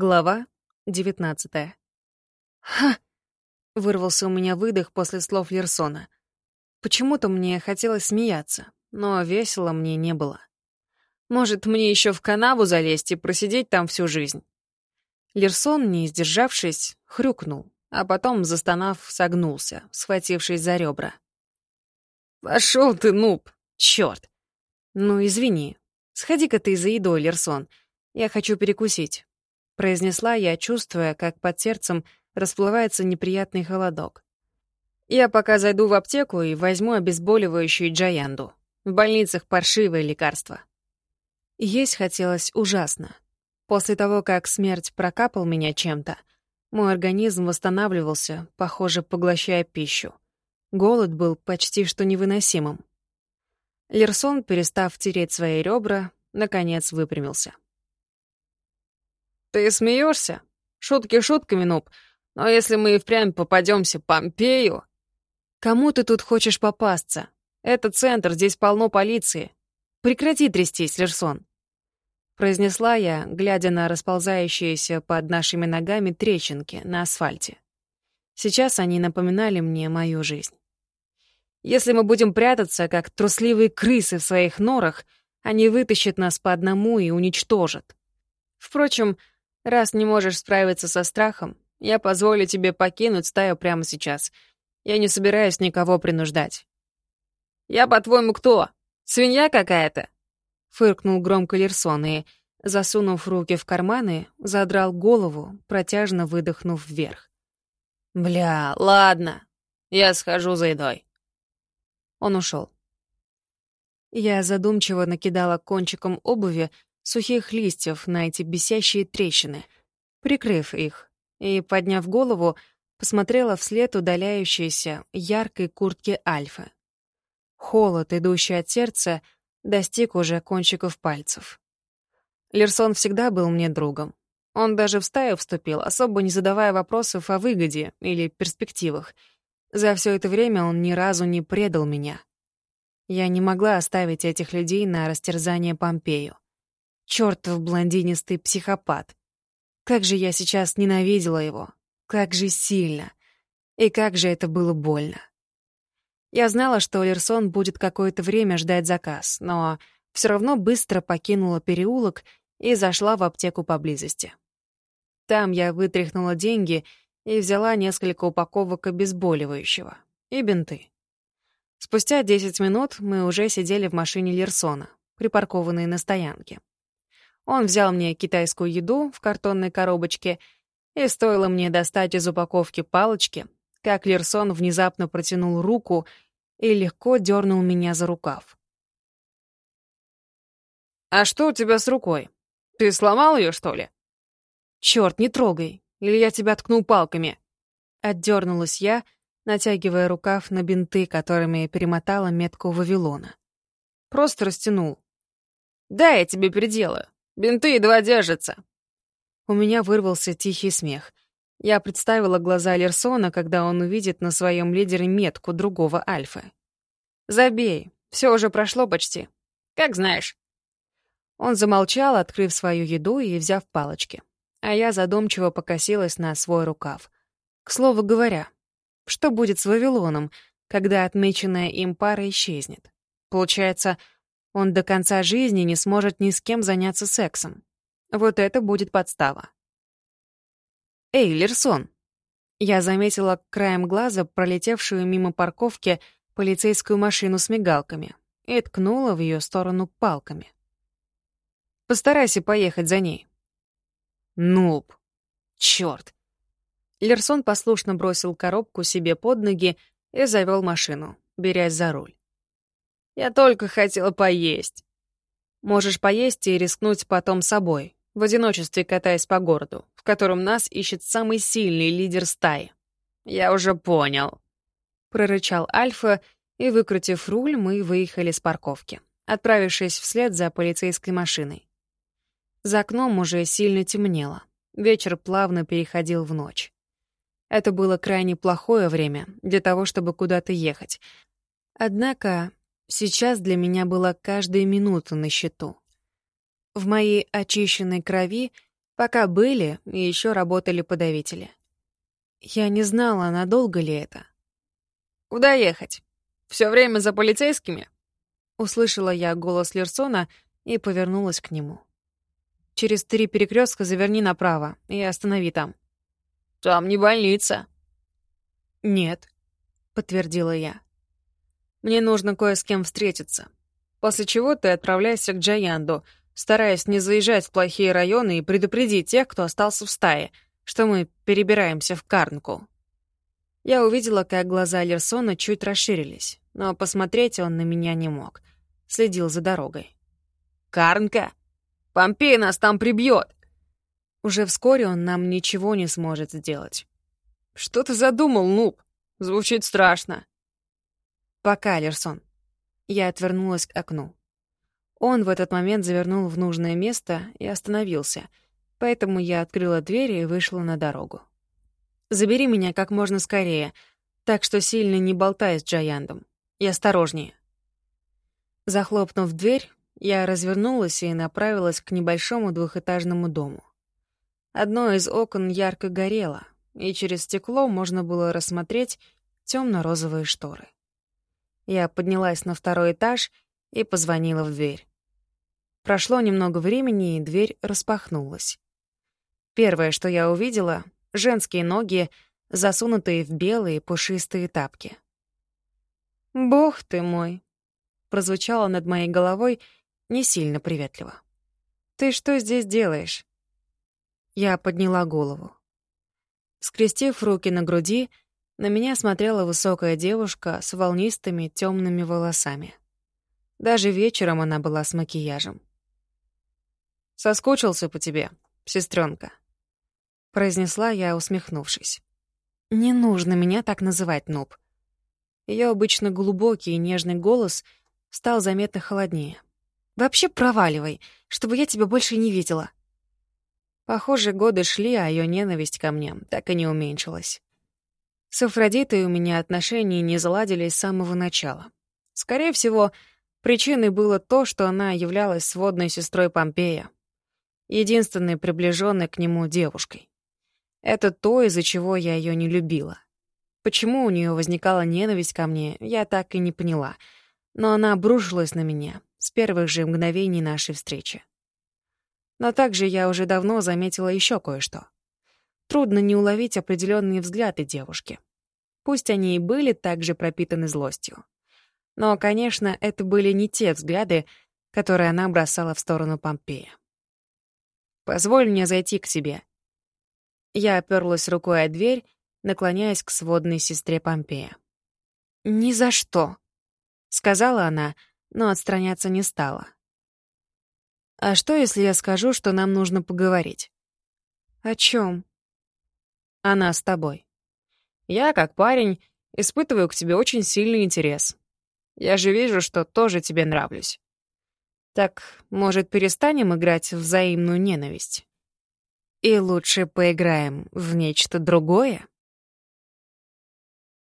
Глава девятнадцатая. «Ха!» — вырвался у меня выдох после слов Лерсона. Почему-то мне хотелось смеяться, но весело мне не было. Может, мне еще в канаву залезть и просидеть там всю жизнь? Лерсон, не сдержавшись, хрюкнул, а потом, застонав, согнулся, схватившись за ребра. «Пошел ты, нуб! Черт! Ну, извини. Сходи-ка ты за едой, Лерсон. Я хочу перекусить», — произнесла я, чувствуя, как под сердцем расплывается неприятный холодок. «Я пока зайду в аптеку и возьму обезболивающую джаянду. В больницах паршивое лекарство». Есть хотелось ужасно. После того, как смерть прокапал меня чем-то, мой организм восстанавливался, похоже, поглощая пищу. Голод был почти что невыносимым. Лерсон, перестав тереть свои ребра, наконец выпрямился. «Ты смеешься? Шутки шутками, нуб, но если мы и впрямь попадемся Помпею...» «Кому ты тут хочешь попасться? Это центр, здесь полно полиции. Прекрати трястись, Лерсон произнесла я, глядя на расползающиеся под нашими ногами трещинки на асфальте. Сейчас они напоминали мне мою жизнь. Если мы будем прятаться, как трусливые крысы в своих норах, они вытащат нас по одному и уничтожат. Впрочем, раз не можешь справиться со страхом, я позволю тебе покинуть стаю прямо сейчас. Я не собираюсь никого принуждать. «Я, по-твоему, кто? Свинья какая-то?» Фыркнул громко Лерсон и, засунув руки в карманы, задрал голову, протяжно выдохнув вверх. «Бля, ладно, я схожу за едой». Он ушел. Я задумчиво накидала кончиком обуви сухих листьев на эти бесящие трещины, прикрыв их, и, подняв голову, посмотрела вслед удаляющейся яркой куртки Альфы. Холод, идущий от сердца, — достиг уже кончиков пальцев. Лерсон всегда был мне другом. Он даже в стаю вступил, особо не задавая вопросов о выгоде или перспективах. За все это время он ни разу не предал меня. Я не могла оставить этих людей на растерзание Помпею. Чёртов блондинистый психопат. Как же я сейчас ненавидела его. Как же сильно. И как же это было больно. Я знала, что Лерсон будет какое-то время ждать заказ, но все равно быстро покинула переулок и зашла в аптеку поблизости. Там я вытряхнула деньги и взяла несколько упаковок обезболивающего и бинты. Спустя 10 минут мы уже сидели в машине Лерсона, припаркованной на стоянке. Он взял мне китайскую еду в картонной коробочке, и стоило мне достать из упаковки палочки, как Лерсон внезапно протянул руку и легко дернул меня за рукав. «А что у тебя с рукой? Ты сломал ее, что ли?» «Черт, не трогай, или я тебя ткну палками!» Отдернулась я, натягивая рукав на бинты, которыми перемотала метку Вавилона. Просто растянул. «Да, я тебе переделаю. Бинты едва держатся». У меня вырвался тихий смех — я представила глаза Лерсона, когда он увидит на своем лидере метку другого Альфы. «Забей, все уже прошло почти. Как знаешь». Он замолчал, открыв свою еду и взяв палочки. А я задумчиво покосилась на свой рукав. К слову говоря, что будет с Вавилоном, когда отмеченная им пара исчезнет? Получается, он до конца жизни не сможет ни с кем заняться сексом. Вот это будет подстава. «Эй, Лерсон!» Я заметила краем глаза пролетевшую мимо парковки полицейскую машину с мигалками и ткнула в ее сторону палками. «Постарайся поехать за ней». «Нуб! Чёрт!» Лерсон послушно бросил коробку себе под ноги и завел машину, берясь за руль. «Я только хотела поесть». «Можешь поесть и рискнуть потом собой, в одиночестве катаясь по городу, в котором нас ищет самый сильный лидер стаи. «Я уже понял», — прорычал Альфа, и, выкрутив руль, мы выехали с парковки, отправившись вслед за полицейской машиной. За окном уже сильно темнело. Вечер плавно переходил в ночь. Это было крайне плохое время для того, чтобы куда-то ехать. Однако сейчас для меня была каждая минута на счету. В моей очищенной крови Пока были, и еще работали подавители. Я не знала, надолго ли это. «Куда ехать? Все время за полицейскими?» Услышала я голос Лерсона и повернулась к нему. «Через три перекрестка заверни направо и останови там». «Там не больница». «Нет», — подтвердила я. «Мне нужно кое с кем встретиться. После чего ты отправляйся к Джаянду, стараясь не заезжать в плохие районы и предупредить тех, кто остался в стае, что мы перебираемся в Карнку». Я увидела, как глаза Лерсона чуть расширились, но посмотреть он на меня не мог. Следил за дорогой. «Карнка? Помпей нас там прибьет!» Уже вскоре он нам ничего не сможет сделать. «Что ты задумал, нуб? Звучит страшно». «Пока, Лерсон». Я отвернулась к окну. Он в этот момент завернул в нужное место и остановился, поэтому я открыла дверь и вышла на дорогу. Забери меня как можно скорее, так что сильно не болтай с Джаяндом. И осторожнее». Захлопнув дверь, я развернулась и направилась к небольшому двухэтажному дому. Одно из окон ярко горело, и через стекло можно было рассмотреть темно-розовые шторы. Я поднялась на второй этаж и позвонила в дверь. Прошло немного времени, и дверь распахнулась. Первое, что я увидела, женские ноги, засунутые в белые пушистые тапки. «Бог ты мой!» — прозвучало над моей головой не сильно приветливо. «Ты что здесь делаешь?» Я подняла голову. Скрестив руки на груди, на меня смотрела высокая девушка с волнистыми темными волосами. Даже вечером она была с макияжем. «Соскучился по тебе, сестренка произнесла я, усмехнувшись. «Не нужно меня так называть, Нуб». Ее обычно глубокий и нежный голос стал заметно холоднее. «Вообще проваливай, чтобы я тебя больше не видела». Похоже, годы шли, а ее ненависть ко мне так и не уменьшилась. С Афродитой у меня отношения не заладились с самого начала. Скорее всего, причиной было то, что она являлась сводной сестрой Помпея, единственной приближенной к нему девушкой. Это то, из-за чего я ее не любила. Почему у нее возникала ненависть ко мне, я так и не поняла. Но она обрушилась на меня с первых же мгновений нашей встречи. Но также я уже давно заметила еще кое-что. Трудно не уловить определенные взгляды девушки. Пусть они и были также пропитаны злостью. Но, конечно, это были не те взгляды, которые она бросала в сторону Помпея. «Позволь мне зайти к тебе», я оперлась рукой о дверь, наклоняясь к сводной сестре Помпея. «Ни за что», — сказала она, но отстраняться не стала. «А что, если я скажу, что нам нужно поговорить?» «О чем? «Она с тобой. Я, как парень, испытываю к тебе очень сильный интерес. Я же вижу, что тоже тебе нравлюсь. Так, может, перестанем играть в взаимную ненависть?» И лучше поиграем в нечто другое?